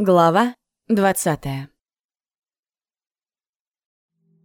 Глава 20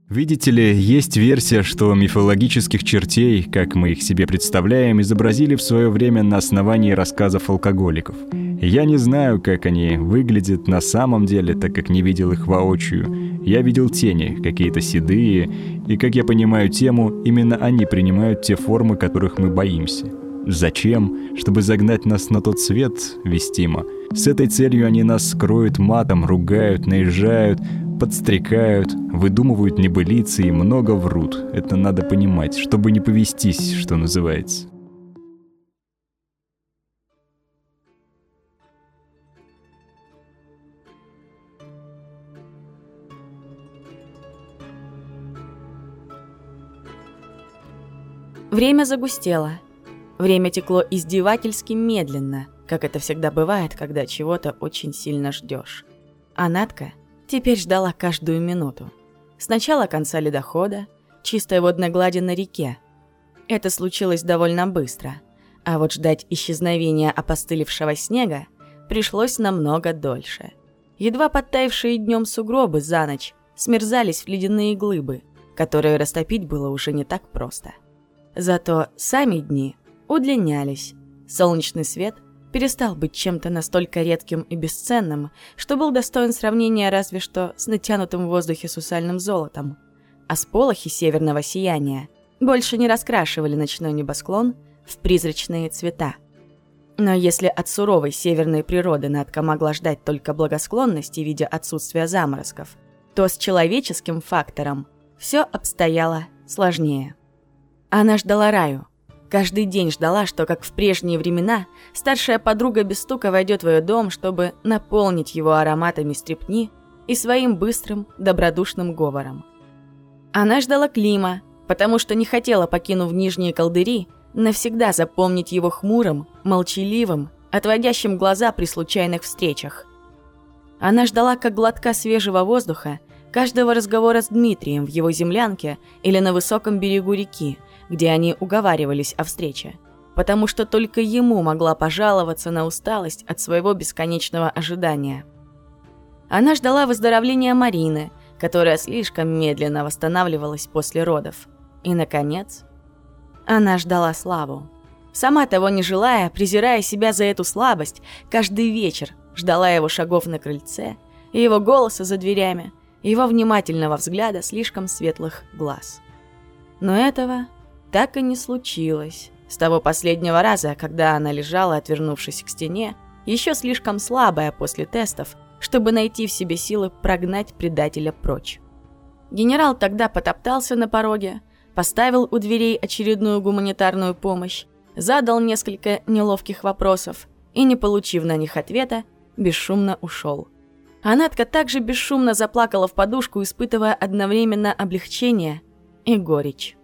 Видите ли, есть версия, что мифологических чертей, как мы их себе представляем, изобразили в свое время на основании рассказов алкоголиков. Я не знаю, как они выглядят на самом деле, так как не видел их воочию. Я видел тени, какие-то седые, и, как я понимаю тему, именно они принимают те формы, которых мы боимся. Зачем? Чтобы загнать нас на тот свет, вестимо. С этой целью они нас скроют матом, ругают, наезжают, подстрекают, выдумывают небылицы и много врут. Это надо понимать, чтобы не повестись, что называется. Время загустело. Время текло издевательски медленно, как это всегда бывает, когда чего-то очень сильно ждешь. А Натка теперь ждала каждую минуту. Сначала конца ледохода, чистой водной глади на реке. Это случилось довольно быстро, а вот ждать исчезновения опостылевшего снега пришлось намного дольше. Едва подтаявшие днем сугробы за ночь смерзались в ледяные глыбы, которые растопить было уже не так просто. Зато сами дни удлинялись. Солнечный свет перестал быть чем-то настолько редким и бесценным, что был достоин сравнения разве что с натянутым в воздухе сусальным золотом. А сполохи северного сияния больше не раскрашивали ночной небосклон в призрачные цвета. Но если от суровой северной природы Надка могла ждать только благосклонности в виде отсутствия заморозков, то с человеческим фактором все обстояло сложнее. Она ждала Раю. Каждый день ждала, что, как в прежние времена, старшая подруга без стука войдет в ее дом, чтобы наполнить его ароматами стрепни и своим быстрым, добродушным говором. Она ждала Клима, потому что не хотела, покинув нижние колдыри, навсегда запомнить его хмурым, молчаливым, отводящим глаза при случайных встречах. Она ждала, как глотка свежего воздуха, каждого разговора с Дмитрием в его землянке или на высоком берегу реки, где они уговаривались о встрече, потому что только ему могла пожаловаться на усталость от своего бесконечного ожидания. Она ждала выздоровления Марины, которая слишком медленно восстанавливалась после родов. И, наконец, она ждала Славу. Сама того не желая, презирая себя за эту слабость, каждый вечер ждала его шагов на крыльце, его голоса за дверями, его внимательного взгляда слишком светлых глаз. Но этого так и не случилось. С того последнего раза, когда она лежала, отвернувшись к стене, еще слишком слабая после тестов, чтобы найти в себе силы прогнать предателя прочь. Генерал тогда потоптался на пороге, поставил у дверей очередную гуманитарную помощь, задал несколько неловких вопросов и, не получив на них ответа, бесшумно ушел. Анатка также бесшумно заплакала в подушку, испытывая одновременно облегчение и горечь.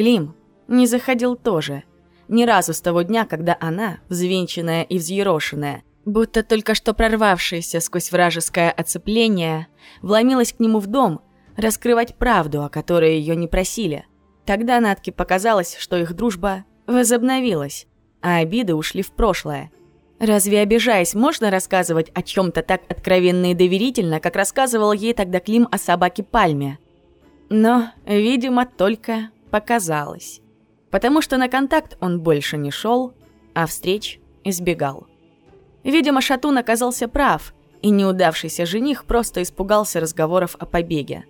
Клим не заходил тоже. Ни разу с того дня, когда она, взвинченная и взъерошенная, будто только что прорвавшаяся сквозь вражеское оцепление, вломилась к нему в дом, раскрывать правду, о которой ее не просили. Тогда Натке показалось, что их дружба возобновилась, а обиды ушли в прошлое. Разве обижаясь, можно рассказывать о чем-то так откровенно и доверительно, как рассказывал ей тогда Клим о собаке Пальме? Но, видимо, только показалось. Потому что на контакт он больше не шел, а встреч избегал. Видимо, Шатун оказался прав, и неудавшийся жених просто испугался разговоров о побеге.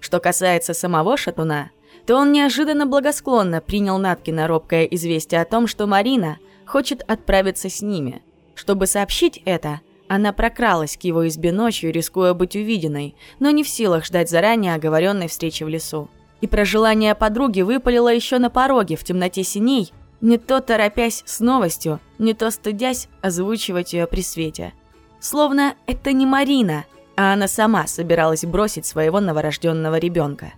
Что касается самого Шатуна, то он неожиданно благосклонно принял Наткина робкое известие о том, что Марина хочет отправиться с ними. Чтобы сообщить это, она прокралась к его избе ночью, рискуя быть увиденной, но не в силах ждать заранее оговоренной встречи в лесу и про желание подруги выпалила еще на пороге в темноте синей, не то торопясь с новостью, не то стыдясь озвучивать ее при свете. Словно это не Марина, а она сама собиралась бросить своего новорожденного ребенка.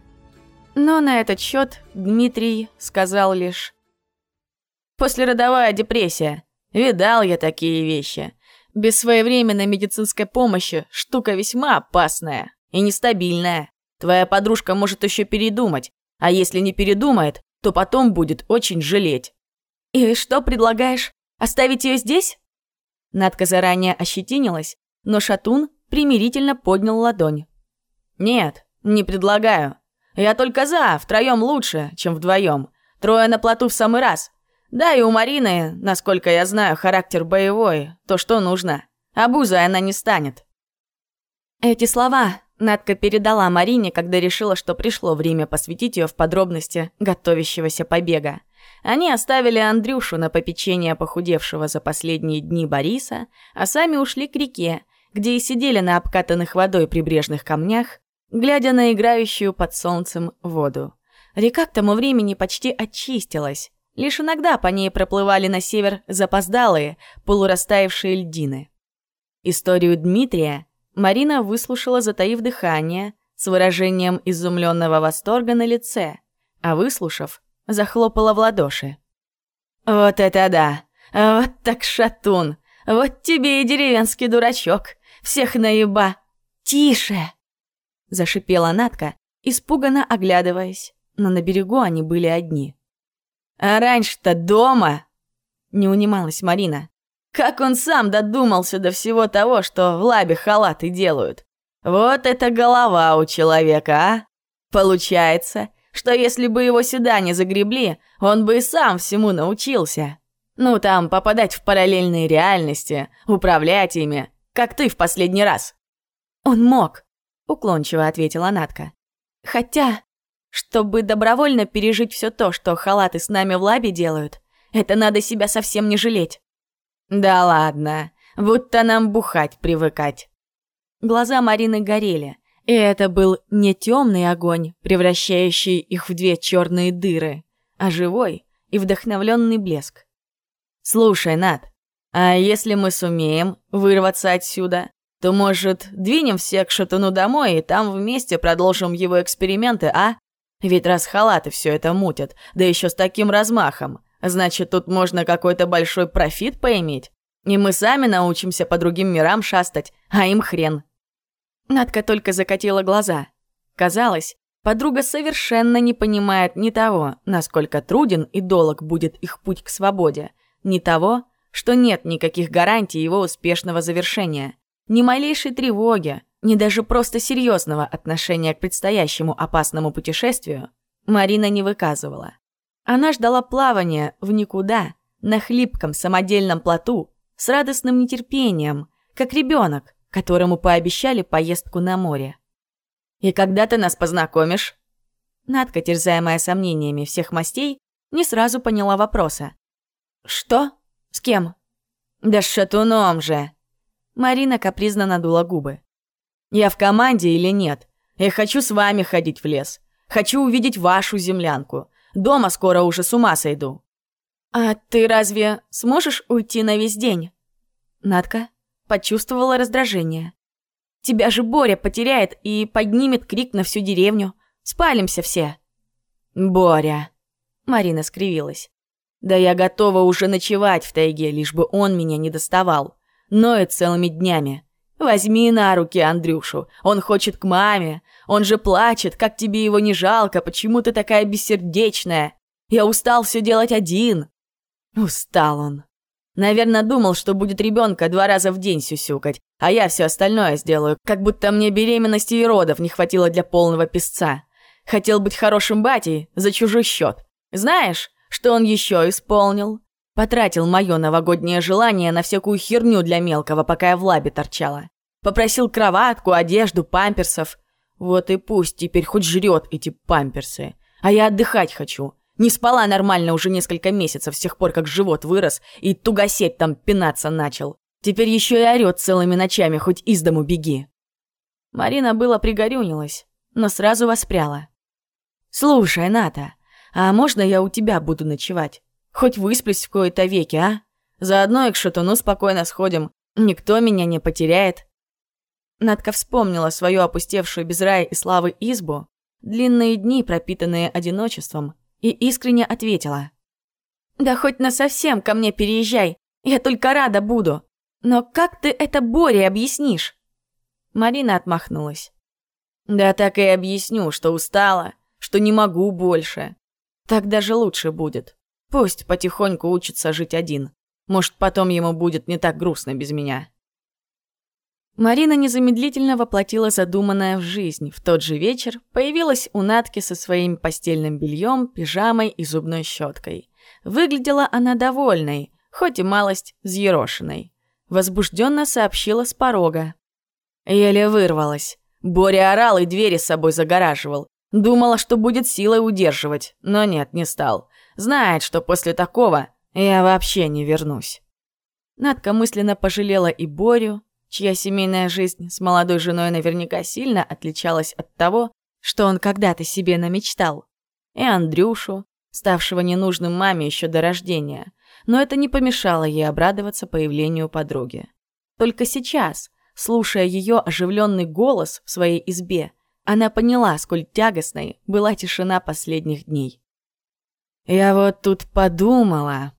Но на этот счет Дмитрий сказал лишь «Послеродовая депрессия. Видал я такие вещи. Без своевременной медицинской помощи штука весьма опасная и нестабильная. Твоя подружка может еще передумать, а если не передумает, то потом будет очень жалеть. И что предлагаешь? Оставить ее здесь? Надка заранее ощетинилась, но Шатун примирительно поднял ладонь. «Нет, не предлагаю. Я только за, втроем лучше, чем вдвоем. Трое на плоту в самый раз. Да, и у Марины, насколько я знаю, характер боевой, то, что нужно. Обузой она не станет». Эти слова Надка передала Марине, когда решила, что пришло время посвятить ее в подробности готовящегося побега. Они оставили Андрюшу на попечение похудевшего за последние дни Бориса, а сами ушли к реке, где и сидели на обкатанных водой прибрежных камнях, глядя на играющую под солнцем воду. Река к тому времени почти очистилась. Лишь иногда по ней проплывали на север запоздалые, полурастаявшие льдины. Историю Дмитрия Марина выслушала, затаив дыхание, с выражением изумленного восторга на лице, а выслушав, захлопала в ладоши. «Вот это да! Вот так шатун! Вот тебе и деревенский дурачок! Всех наеба! Тише!» Зашипела Натка, испуганно оглядываясь, но на берегу они были одни. «А раньше-то дома!» Не унималась Марина. Как он сам додумался до всего того, что в лабе халаты делают? Вот это голова у человека, а? Получается, что если бы его сюда не загребли, он бы и сам всему научился. Ну там, попадать в параллельные реальности, управлять ими, как ты в последний раз. Он мог, уклончиво ответила Натка. Хотя, чтобы добровольно пережить все то, что халаты с нами в лабе делают, это надо себя совсем не жалеть. «Да ладно, будто нам бухать привыкать». Глаза Марины горели, и это был не темный огонь, превращающий их в две черные дыры, а живой и вдохновленный блеск. «Слушай, Над, а если мы сумеем вырваться отсюда, то, может, двинем все к Шатуну домой и там вместе продолжим его эксперименты, а? Ведь раз халаты все это мутят, да еще с таким размахом, Значит, тут можно какой-то большой профит поиметь. И мы сами научимся по другим мирам шастать, а им хрен. Надка только закатила глаза. Казалось, подруга совершенно не понимает ни того, насколько труден и долг будет их путь к свободе, ни того, что нет никаких гарантий его успешного завершения, ни малейшей тревоги, ни даже просто серьезного отношения к предстоящему опасному путешествию Марина не выказывала. Она ждала плавания в никуда, на хлипком самодельном плоту, с радостным нетерпением, как ребенок, которому пообещали поездку на море. «И когда ты нас познакомишь?» Надка, терзаемая сомнениями всех мастей, не сразу поняла вопроса. «Что? С кем?» «Да с шатуном же!» Марина капризно надула губы. «Я в команде или нет? Я хочу с вами ходить в лес. Хочу увидеть вашу землянку. Дома скоро уже с ума сойду». «А ты разве сможешь уйти на весь день?» Надка почувствовала раздражение. «Тебя же Боря потеряет и поднимет крик на всю деревню. Спалимся все». «Боря!» Марина скривилась. «Да я готова уже ночевать в тайге, лишь бы он меня не доставал. Ноет целыми днями. Возьми на руки Андрюшу, он хочет к маме. Он же плачет, как тебе его не жалко, почему ты такая бессердечная? Я устал все делать один. Устал он. Наверное, думал, что будет ребенка два раза в день сюсюкать, а я все остальное сделаю, как будто мне беременности и родов не хватило для полного песца. Хотел быть хорошим батей за чужой счет. Знаешь, что он еще исполнил? Потратил мое новогоднее желание на всякую херню для мелкого, пока я в лабе торчала. Попросил кроватку, одежду, памперсов. Вот и пусть теперь хоть жрет эти памперсы. А я отдыхать хочу. Не спала нормально уже несколько месяцев с тех пор, как живот вырос и тугосеть там пинаться начал. Теперь еще и орет целыми ночами, хоть из дому беги. Марина было пригорюнилась, но сразу воспряла. «Слушай, Ната, а можно я у тебя буду ночевать? Хоть высплюсь в кои-то веки, а? Заодно и к шатуну спокойно сходим. Никто меня не потеряет». Надка вспомнила свою опустевшую без рая и славы избу, длинные дни, пропитанные одиночеством, и искренне ответила. «Да хоть на совсем ко мне переезжай, я только рада буду. Но как ты это Боре объяснишь?» Марина отмахнулась. «Да так и объясню, что устала, что не могу больше. Так даже лучше будет. Пусть потихоньку учится жить один. Может, потом ему будет не так грустно без меня». Марина незамедлительно воплотила задуманное в жизнь. В тот же вечер появилась у Натки со своим постельным бельем, пижамой и зубной щеткой. Выглядела она довольной, хоть и малость взъерошенной. Возбужденно сообщила с порога. Еле вырвалась. Боря орал и двери с собой загораживал. Думала, что будет силой удерживать, но нет, не стал. Знает, что после такого я вообще не вернусь. Надка мысленно пожалела и Борю, чья семейная жизнь с молодой женой наверняка сильно отличалась от того, что он когда-то себе намечтал, и Андрюшу, ставшего ненужным маме еще до рождения, но это не помешало ей обрадоваться появлению подруги. Только сейчас, слушая ее оживленный голос в своей избе, она поняла, сколь тягостной была тишина последних дней. «Я вот тут подумала»,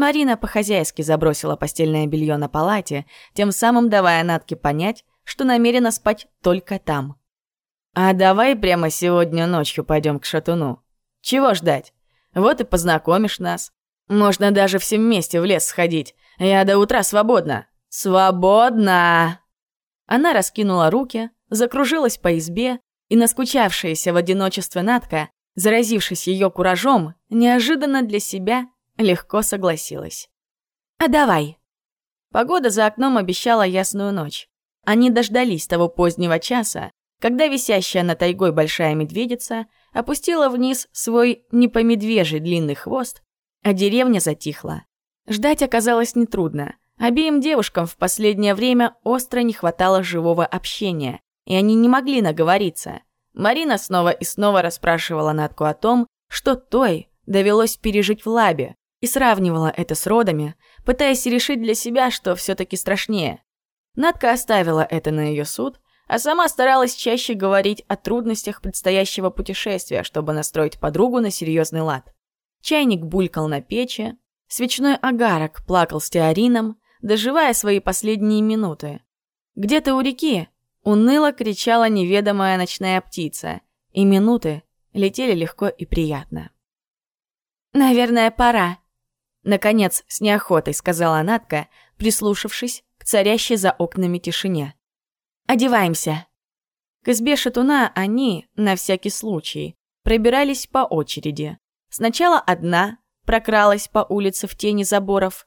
Марина по-хозяйски забросила постельное белье на палате, тем самым давая Натке понять, что намерена спать только там. «А давай прямо сегодня ночью пойдем к шатуну. Чего ждать? Вот и познакомишь нас. Можно даже все вместе в лес сходить. Я до утра свободна. Свободна!» Она раскинула руки, закружилась по избе, и наскучавшаяся в одиночестве Натка, заразившись ее куражом, неожиданно для себя Легко согласилась. «А давай!» Погода за окном обещала ясную ночь. Они дождались того позднего часа, когда висящая на тайгой большая медведица опустила вниз свой не по медвежий длинный хвост, а деревня затихла. Ждать оказалось нетрудно. Обеим девушкам в последнее время остро не хватало живого общения, и они не могли наговориться. Марина снова и снова расспрашивала Натку о том, что той довелось пережить в лабе, и сравнивала это с родами, пытаясь решить для себя, что все-таки страшнее. Надка оставила это на ее суд, а сама старалась чаще говорить о трудностях предстоящего путешествия, чтобы настроить подругу на серьезный лад. Чайник булькал на печи, свечной агарок плакал стеарином, доживая свои последние минуты. Где-то у реки уныло кричала неведомая ночная птица, и минуты летели легко и приятно. «Наверное, пора», Наконец, с неохотой сказала Натка, прислушавшись к царящей за окнами тишине. «Одеваемся». К избе шатуна они, на всякий случай, пробирались по очереди. Сначала одна прокралась по улице в тени заборов.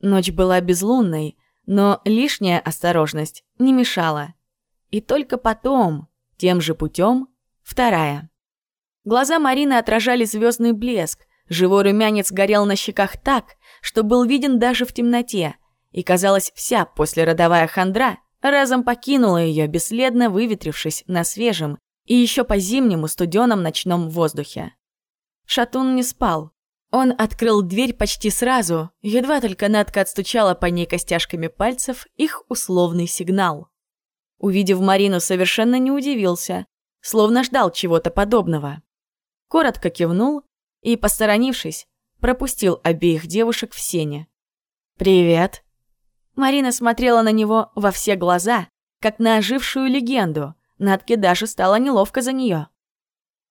Ночь была безлунной, но лишняя осторожность не мешала. И только потом, тем же путем, вторая. Глаза Марины отражали звездный блеск, Живой румянец горел на щеках так, что был виден даже в темноте, и, казалось, вся послеродовая хандра разом покинула ее, бесследно выветрившись на свежем и еще по-зимнему студеном ночном воздухе. Шатун не спал. Он открыл дверь почти сразу, едва только Надка отстучала по ней костяшками пальцев их условный сигнал. Увидев Марину, совершенно не удивился, словно ждал чего-то подобного. Коротко кивнул и, посторонившись, пропустил обеих девушек в сене. «Привет!» Марина смотрела на него во все глаза, как на ожившую легенду. Надке даже стало неловко за нее.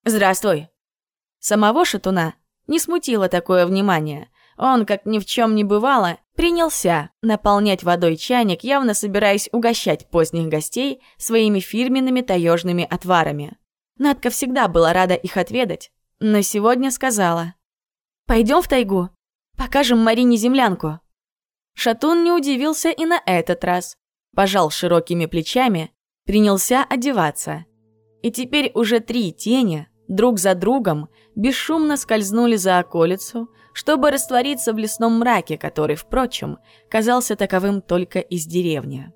«Здравствуй!» Самого шатуна не смутило такое внимание. Он, как ни в чем не бывало, принялся наполнять водой чайник, явно собираясь угощать поздних гостей своими фирменными таежными отварами. Надка всегда была рада их отведать, но сегодня сказала. «Пойдем в тайгу, покажем Марине землянку». Шатун не удивился и на этот раз. Пожал широкими плечами, принялся одеваться. И теперь уже три тени, друг за другом, бесшумно скользнули за околицу, чтобы раствориться в лесном мраке, который, впрочем, казался таковым только из деревни.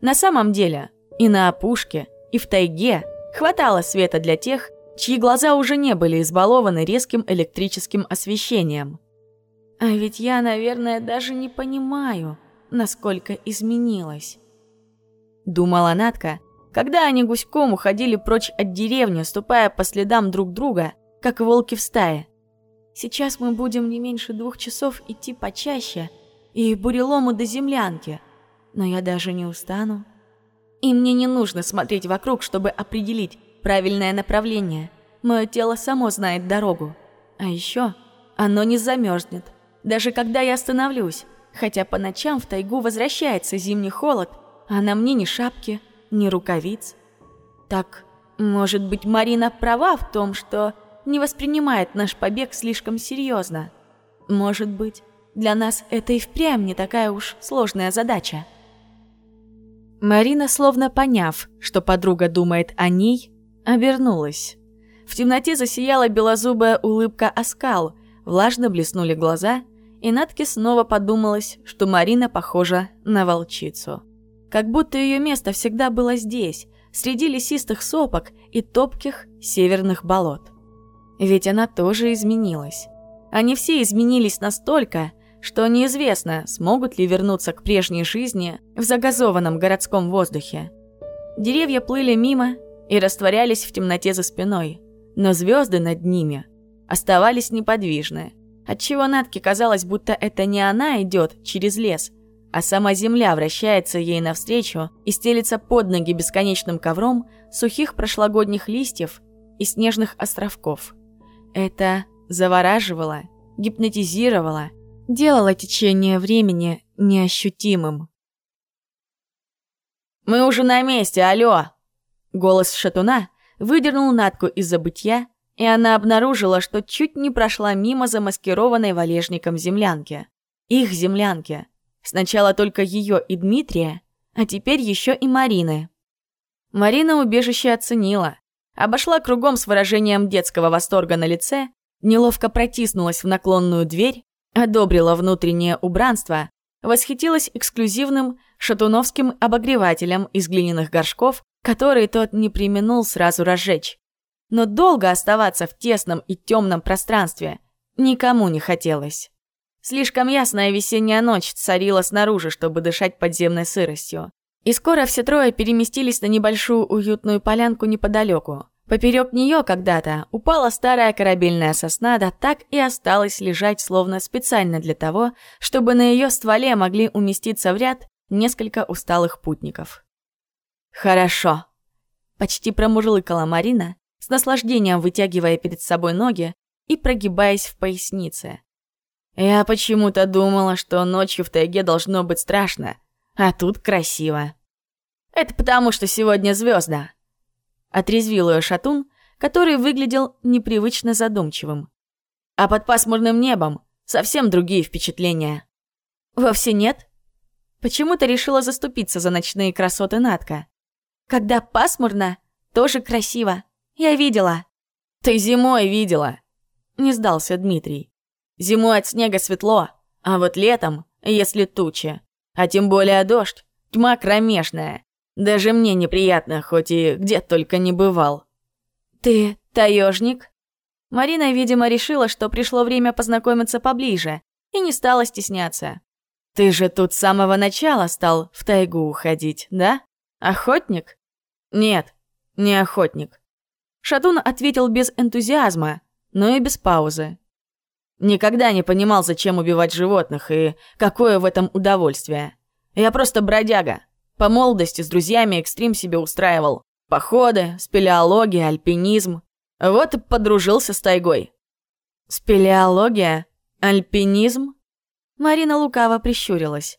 На самом деле, и на опушке, и в тайге хватало света для тех, чьи глаза уже не были избалованы резким электрическим освещением. А ведь я, наверное, даже не понимаю, насколько изменилась. Думала Натка, когда они гуськом уходили прочь от деревни, ступая по следам друг друга, как волки в стае. Сейчас мы будем не меньше двух часов идти почаще и бурелому до землянки, но я даже не устану. И мне не нужно смотреть вокруг, чтобы определить, правильное направление. Мое тело само знает дорогу. А еще оно не замерзнет, даже когда я остановлюсь. Хотя по ночам в тайгу возвращается зимний холод, а на мне ни шапки, ни рукавиц. Так, может быть, Марина права в том, что не воспринимает наш побег слишком серьезно. Может быть, для нас это и впрямь не такая уж сложная задача. Марина, словно поняв, что подруга думает о ней, обернулась. В темноте засияла белозубая улыбка оскал, влажно блеснули глаза, и Натке снова подумалось, что Марина похожа на волчицу. Как будто ее место всегда было здесь, среди лесистых сопок и топких северных болот. Ведь она тоже изменилась. Они все изменились настолько, что неизвестно, смогут ли вернуться к прежней жизни в загазованном городском воздухе. Деревья плыли мимо и растворялись в темноте за спиной, но звезды над ними оставались неподвижны, отчего Натке казалось, будто это не она идет через лес, а сама земля вращается ей навстречу и стелится под ноги бесконечным ковром сухих прошлогодних листьев и снежных островков – это завораживало, гипнотизировало, делало течение времени неощутимым. «Мы уже на месте, алло!» Голос шатуна выдернул Натку из забытья, и она обнаружила, что чуть не прошла мимо замаскированной валежником землянки. Их землянки. Сначала только ее и Дмитрия, а теперь еще и Марины. Марина убежище оценила обошла кругом с выражением детского восторга на лице, неловко протиснулась в наклонную дверь, одобрила внутреннее убранство, восхитилась эксклюзивным шатуновским обогревателем из глиняных горшков, который тот не применул сразу разжечь. Но долго оставаться в тесном и темном пространстве никому не хотелось. Слишком ясная весенняя ночь царила снаружи, чтобы дышать подземной сыростью. И скоро все трое переместились на небольшую уютную полянку неподалеку. Поперек нее когда-то упала старая корабельная сосна, да так и осталась лежать словно специально для того, чтобы на ее стволе могли уместиться в ряд несколько усталых путников. «Хорошо», — почти промурлыкала Марина, с наслаждением вытягивая перед собой ноги и прогибаясь в пояснице. «Я почему-то думала, что ночью в тайге должно быть страшно, а тут красиво. Это потому, что сегодня звезда. Отрезвил ее шатун, который выглядел непривычно задумчивым. А под пасмурным небом совсем другие впечатления. Вовсе нет. Почему-то решила заступиться за ночные красоты Натка. Когда пасмурно, тоже красиво. Я видела. Ты зимой видела. Не сдался Дмитрий. Зимой от снега светло, а вот летом, если тучи, а тем более дождь. Тьма кромешная. Даже мне неприятно, хоть и где только не бывал. Ты таежник? Марина, видимо, решила, что пришло время познакомиться поближе, и не стала стесняться. Ты же тут с самого начала стал в тайгу уходить, да? Охотник? Нет, не охотник. Шатун ответил без энтузиазма, но и без паузы. Никогда не понимал, зачем убивать животных и какое в этом удовольствие. Я просто бродяга. По молодости с друзьями экстрим себе устраивал. Походы, спелеология, альпинизм. Вот и подружился с тайгой. Спелеология? Альпинизм? Марина лукаво прищурилась.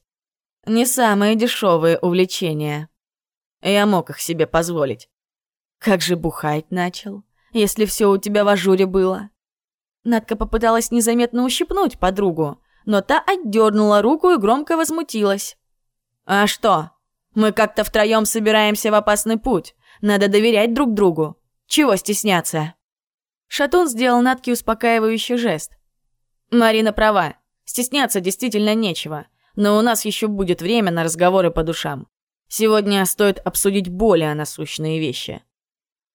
Не самые дешевые увлечения. Я мог их себе позволить. Как же бухать начал, если все у тебя в ажуре было? Надка попыталась незаметно ущипнуть подругу, но та отдернула руку и громко возмутилась. «А что? Мы как-то втроем собираемся в опасный путь. Надо доверять друг другу. Чего стесняться?» Шатун сделал Натке успокаивающий жест. «Марина права. Стесняться действительно нечего. Но у нас еще будет время на разговоры по душам. Сегодня стоит обсудить более насущные вещи».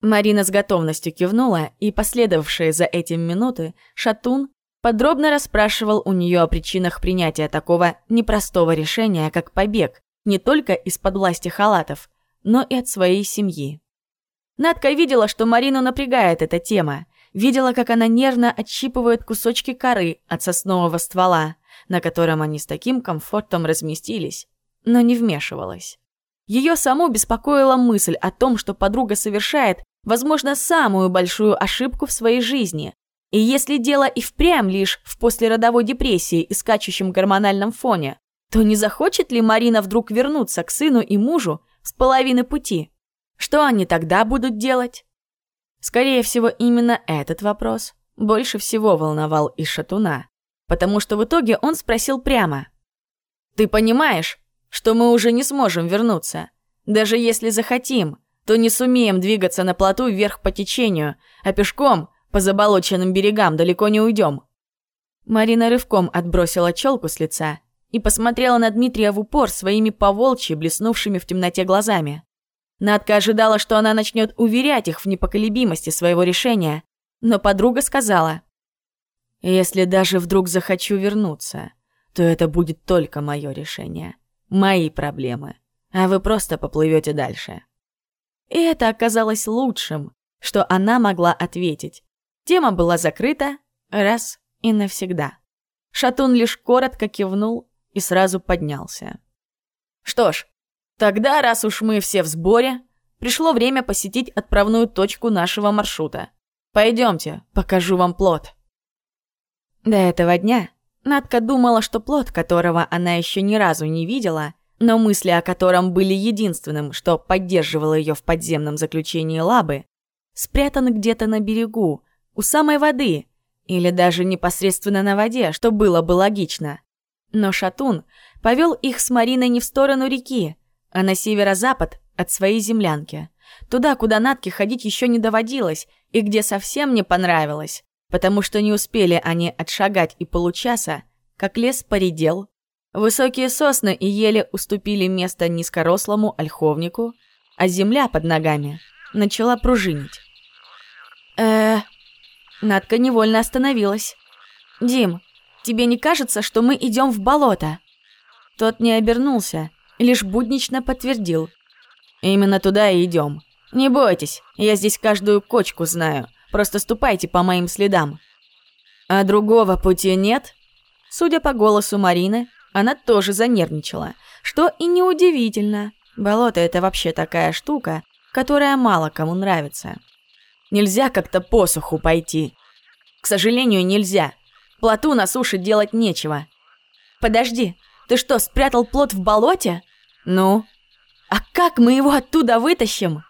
Марина с готовностью кивнула, и последовавшие за этим минуты Шатун подробно расспрашивал у нее о причинах принятия такого непростого решения, как побег, не только из-под власти халатов, но и от своей семьи. Надка видела, что Марину напрягает эта тема, видела, как она нервно отщипывает кусочки коры от соснового ствола, на котором они с таким комфортом разместились, но не вмешивалась. Ее саму беспокоила мысль о том, что подруга совершает, возможно, самую большую ошибку в своей жизни. И если дело и впрямь лишь в послеродовой депрессии и скачущем гормональном фоне, то не захочет ли Марина вдруг вернуться к сыну и мужу с половины пути? Что они тогда будут делать? Скорее всего, именно этот вопрос больше всего волновал и Шатуна, потому что в итоге он спросил прямо. «Ты понимаешь, что мы уже не сможем вернуться? Даже если захотим, то не сумеем двигаться на плоту вверх по течению, а пешком по заболоченным берегам далеко не уйдем». Марина рывком отбросила челку с лица и посмотрела на Дмитрия в упор своими поволчьи блеснувшими в темноте глазами. Надка ожидала, что она начнет уверять их в непоколебимости своего решения, но подруга сказала, «Если даже вдруг захочу вернуться, то это будет только мое решение, мои проблемы, а вы просто поплывете дальше». И это оказалось лучшим, что она могла ответить. Тема была закрыта раз и навсегда. Шатун лишь коротко кивнул и сразу поднялся. «Что ж, тогда, раз уж мы все в сборе, пришло время посетить отправную точку нашего маршрута. Пойдемте, покажу вам плод». До этого дня Надка думала, что плод, которого она еще ни разу не видела, но мысли о котором были единственным, что поддерживало ее в подземном заключении лабы, спрятан где-то на берегу, у самой воды, или даже непосредственно на воде, что было бы логично. Но Шатун повел их с Мариной не в сторону реки, а на северо-запад от своей землянки. Туда, куда Натке ходить еще не доводилось, и где совсем не понравилось, потому что не успели они отшагать и получаса, как лес поредел. Высокие сосны и ели уступили место низкорослому ольховнику, а земля под ногами начала пружинить. э Надка невольно остановилась. «Дим, тебе не кажется, что мы идем в болото?» Тот не обернулся, лишь буднично подтвердил. «Именно туда и идем. Не бойтесь, я здесь каждую кочку знаю. Просто ступайте по моим следам». «А другого пути нет?» Судя по голосу Марины, она тоже занервничала, что и неудивительно. Болото — это вообще такая штука, которая мало кому нравится. Нельзя как-то посуху пойти. К сожалению, нельзя. Плоту на суше делать нечего. Подожди, ты что, спрятал плот в болоте? Ну? А как мы его оттуда вытащим?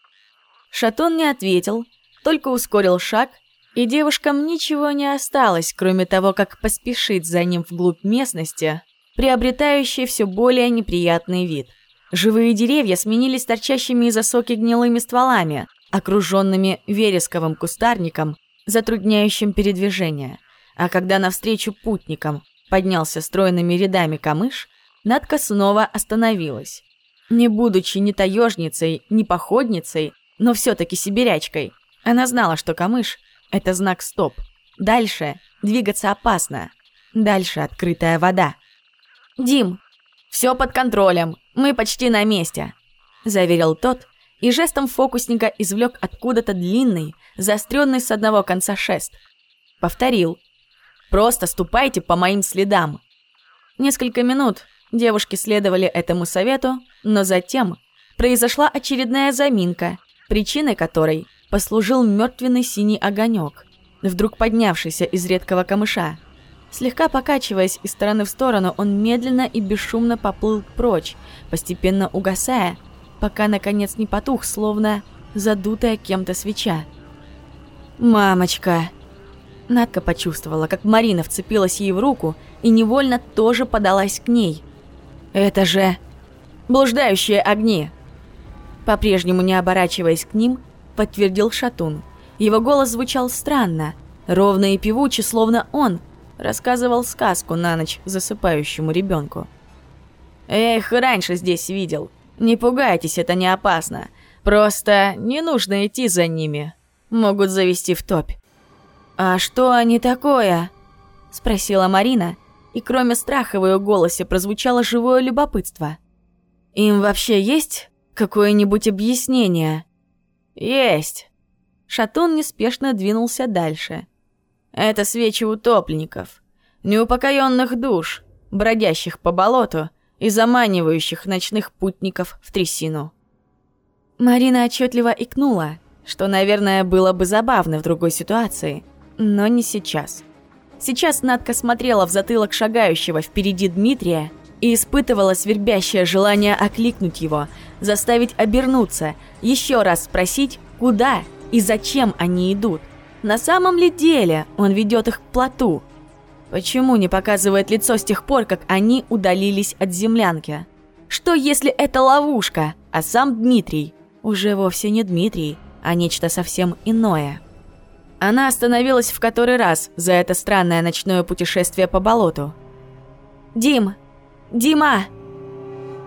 Шатон не ответил, только ускорил шаг, и девушкам ничего не осталось, кроме того, как поспешить за ним вглубь местности, приобретающей все более неприятный вид. Живые деревья сменились торчащими из осоки гнилыми стволами, окруженными вересковым кустарником, затрудняющим передвижение. А когда навстречу путникам поднялся стройными рядами камыш, Надка снова остановилась. Не будучи ни таежницей, ни походницей, но все-таки сибирячкой, она знала, что камыш — это знак «стоп». Дальше двигаться опасно. Дальше открытая вода. «Дим, все под контролем, мы почти на месте», — заверил тот, и жестом фокусника извлек откуда-то длинный, заостренный с одного конца шест. Повторил. «Просто ступайте по моим следам». Несколько минут девушки следовали этому совету, но затем произошла очередная заминка, причиной которой послужил мертвенный синий огонек, вдруг поднявшийся из редкого камыша. Слегка покачиваясь из стороны в сторону, он медленно и бесшумно поплыл прочь, постепенно угасая, пока наконец не потух, словно задутая кем-то свеча. «Мамочка!» Надка почувствовала, как Марина вцепилась ей в руку и невольно тоже подалась к ней. «Это же... блуждающие огни!» По-прежнему не оборачиваясь к ним, подтвердил Шатун. Его голос звучал странно, ровно и певуче, словно он рассказывал сказку на ночь засыпающему ребенку. «Я их раньше здесь видел. Не пугайтесь, это не опасно. Просто не нужно идти за ними. Могут завести в топь. «А что они такое?» – спросила Марина, и кроме страха в ее голосе прозвучало живое любопытство. «Им вообще есть какое-нибудь объяснение?» «Есть!» Шатун неспешно двинулся дальше. «Это свечи утопленников, неупокоенных душ, бродящих по болоту и заманивающих ночных путников в трясину. Марина отчетливо икнула, что, наверное, было бы забавно в другой ситуации, но не сейчас. Сейчас Надка смотрела в затылок шагающего впереди Дмитрия и испытывала свербящее желание окликнуть его, заставить обернуться, еще раз спросить, куда и зачем они идут. На самом ли деле он ведет их к плоту? Почему не показывает лицо с тех пор, как они удалились от землянки? Что если это ловушка, а сам Дмитрий уже вовсе не Дмитрий, а нечто совсем иное? Она остановилась в который раз за это странное ночное путешествие по болоту. «Дим! Дима!»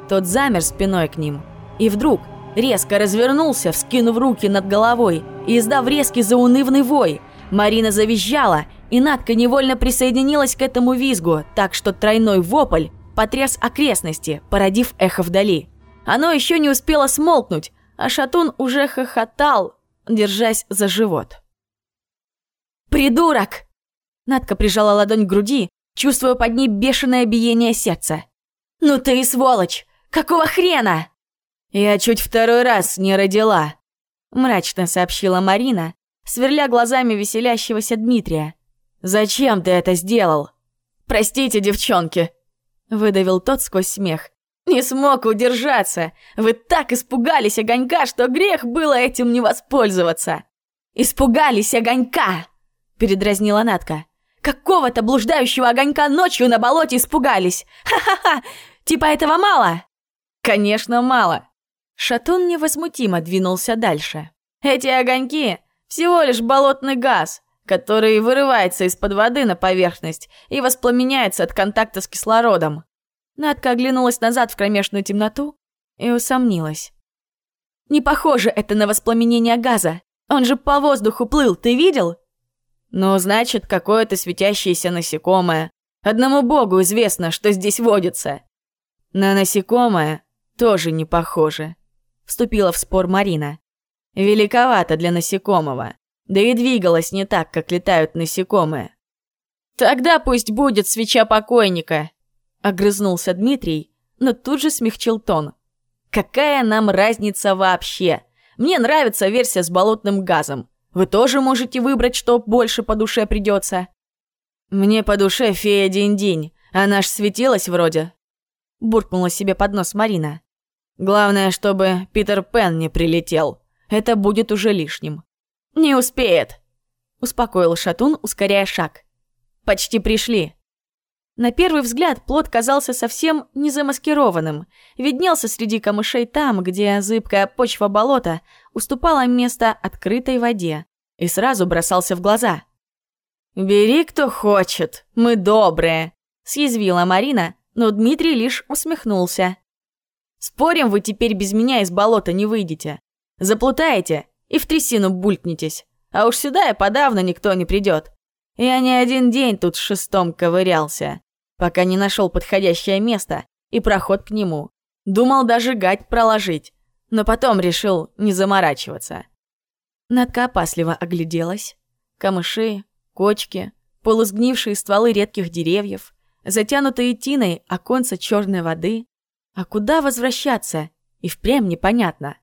Тот замер спиной к ним. И вдруг резко развернулся, вскинув руки над головой и издав резкий заунывный вой. Марина завизжала, и Надка невольно присоединилась к этому визгу, так что тройной вопль потряс окрестности, породив эхо вдали. Оно еще не успело смолкнуть, а Шатун уже хохотал, держась за живот. «Придурок!» Надка прижала ладонь к груди, чувствуя под ней бешеное биение сердца. «Ну ты и сволочь! Какого хрена?» «Я чуть второй раз не родила», – мрачно сообщила Марина, сверля глазами веселящегося Дмитрия. «Зачем ты это сделал?» «Простите, девчонки», – выдавил тот сквозь смех. «Не смог удержаться. Вы так испугались огонька, что грех было этим не воспользоваться». «Испугались огонька!» – передразнила Натка. «Какого-то блуждающего огонька ночью на болоте испугались! Ха-ха-ха! Типа этого мало?» «Конечно, мало!» Шатун невозмутимо двинулся дальше. «Эти огоньки – всего лишь болотный газ, который вырывается из-под воды на поверхность и воспламеняется от контакта с кислородом». Надка оглянулась назад в кромешную темноту и усомнилась. «Не похоже это на воспламенение газа. Он же по воздуху плыл, ты видел?» «Ну, значит, какое-то светящееся насекомое. Одному богу известно, что здесь водится». «На насекомое тоже не похоже», — вступила в спор Марина. «Великовато для насекомого, да и двигалась не так, как летают насекомые». «Тогда пусть будет свеча покойника», — огрызнулся Дмитрий, но тут же смягчил тон. «Какая нам разница вообще? Мне нравится версия с болотным газом. Вы тоже можете выбрать, что больше по душе придется. Мне по душе фея Динь-Динь, она ж светилась вроде. Буркнула себе под нос Марина. Главное, чтобы Питер Пен не прилетел. Это будет уже лишним. Не успеет, успокоил Шатун, ускоряя шаг. Почти пришли. На первый взгляд плод казался совсем незамаскированным, виднелся среди камышей там, где зыбкая почва болота уступала место открытой воде, и сразу бросался в глаза. «Бери, кто хочет, мы добрые», – съязвила Марина, но Дмитрий лишь усмехнулся. «Спорим, вы теперь без меня из болота не выйдете. Заплутаете и в трясину булькнетесь, а уж сюда и подавно никто не придет. Я не один день тут шестом ковырялся пока не нашел подходящее место и проход к нему. Думал даже гать проложить, но потом решил не заморачиваться. Надка опасливо огляделась. Камыши, кочки, полусгнившие стволы редких деревьев, затянутые тиной оконца черной воды. А куда возвращаться? И впрямь непонятно.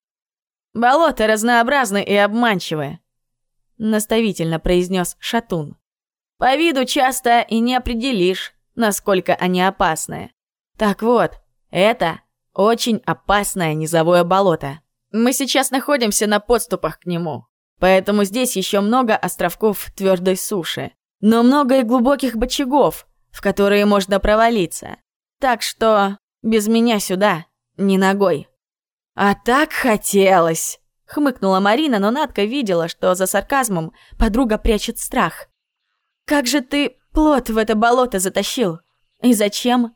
«Болото разнообразны и обманчивы», — наставительно произнес Шатун. «По виду часто и не определишь, насколько они опасны. Так вот, это очень опасное низовое болото. Мы сейчас находимся на подступах к нему, поэтому здесь еще много островков твердой суши, но много и глубоких бочагов, в которые можно провалиться. Так что без меня сюда, не ногой. А так хотелось, хмыкнула Марина, но Надка видела, что за сарказмом подруга прячет страх. Как же ты Плод в это болото затащил. И зачем?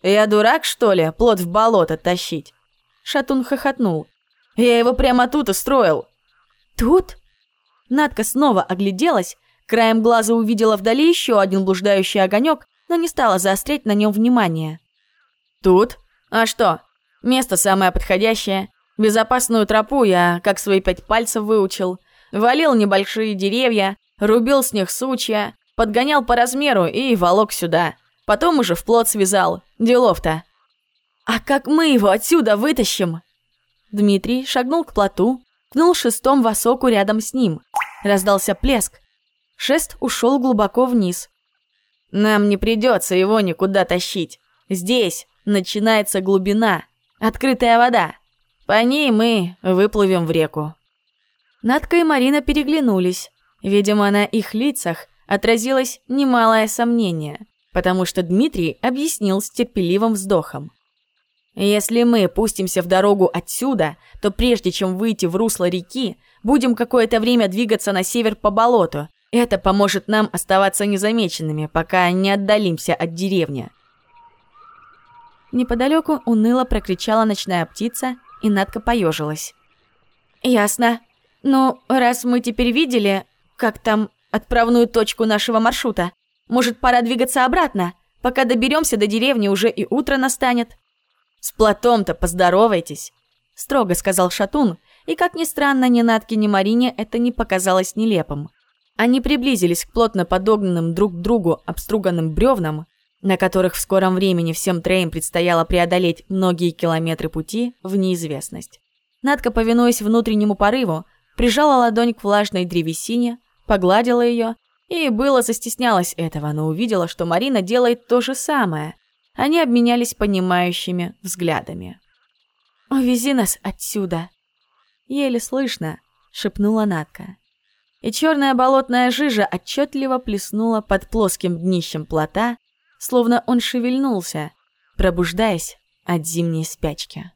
Я дурак, что ли, плод в болото тащить? Шатун хохотнул. Я его прямо тут устроил. Тут? Надка снова огляделась, краем глаза увидела вдали еще один блуждающий огонек, но не стала заострять на нем внимание. Тут? А что? Место самое подходящее. Безопасную тропу я, как свои пять пальцев, выучил. Валил небольшие деревья, рубил с них сучья, Подгонял по размеру и волок сюда. Потом уже в плот связал. Делов-то. А как мы его отсюда вытащим? Дмитрий шагнул к плоту, ткнул шестом в осоку рядом с ним. Раздался плеск. Шест ушел глубоко вниз. Нам не придется его никуда тащить. Здесь начинается глубина, открытая вода. По ней мы выплывем в реку». Надка и Марина переглянулись. Видимо, на их лицах отразилось немалое сомнение, потому что Дмитрий объяснил с терпеливым вздохом. «Если мы пустимся в дорогу отсюда, то прежде чем выйти в русло реки, будем какое-то время двигаться на север по болоту. Это поможет нам оставаться незамеченными, пока не отдалимся от деревни». Неподалеку уныло прокричала ночная птица, и Надка поежилась. «Ясно. Ну, раз мы теперь видели, как там отправную точку нашего маршрута, может, пора двигаться обратно? Пока доберемся до деревни, уже и утро настанет». «С Платом-то поздоровайтесь», — строго сказал Шатун, и, как ни странно, ни Натке, ни Марине это не показалось нелепым. Они приблизились к плотно подогнанным друг к другу обструганным бревнам, на которых в скором времени всем троим предстояло преодолеть многие километры пути в неизвестность. Надка, повинуясь внутреннему порыву, прижала ладонь к влажной древесине, погладила ее и было застеснялась этого, но увидела, что Марина делает то же самое. Они обменялись понимающими взглядами. «Увези нас отсюда!» Еле слышно, шепнула Натка. И черная болотная жижа отчетливо плеснула под плоским днищем плота, словно он шевельнулся, пробуждаясь от зимней спячки.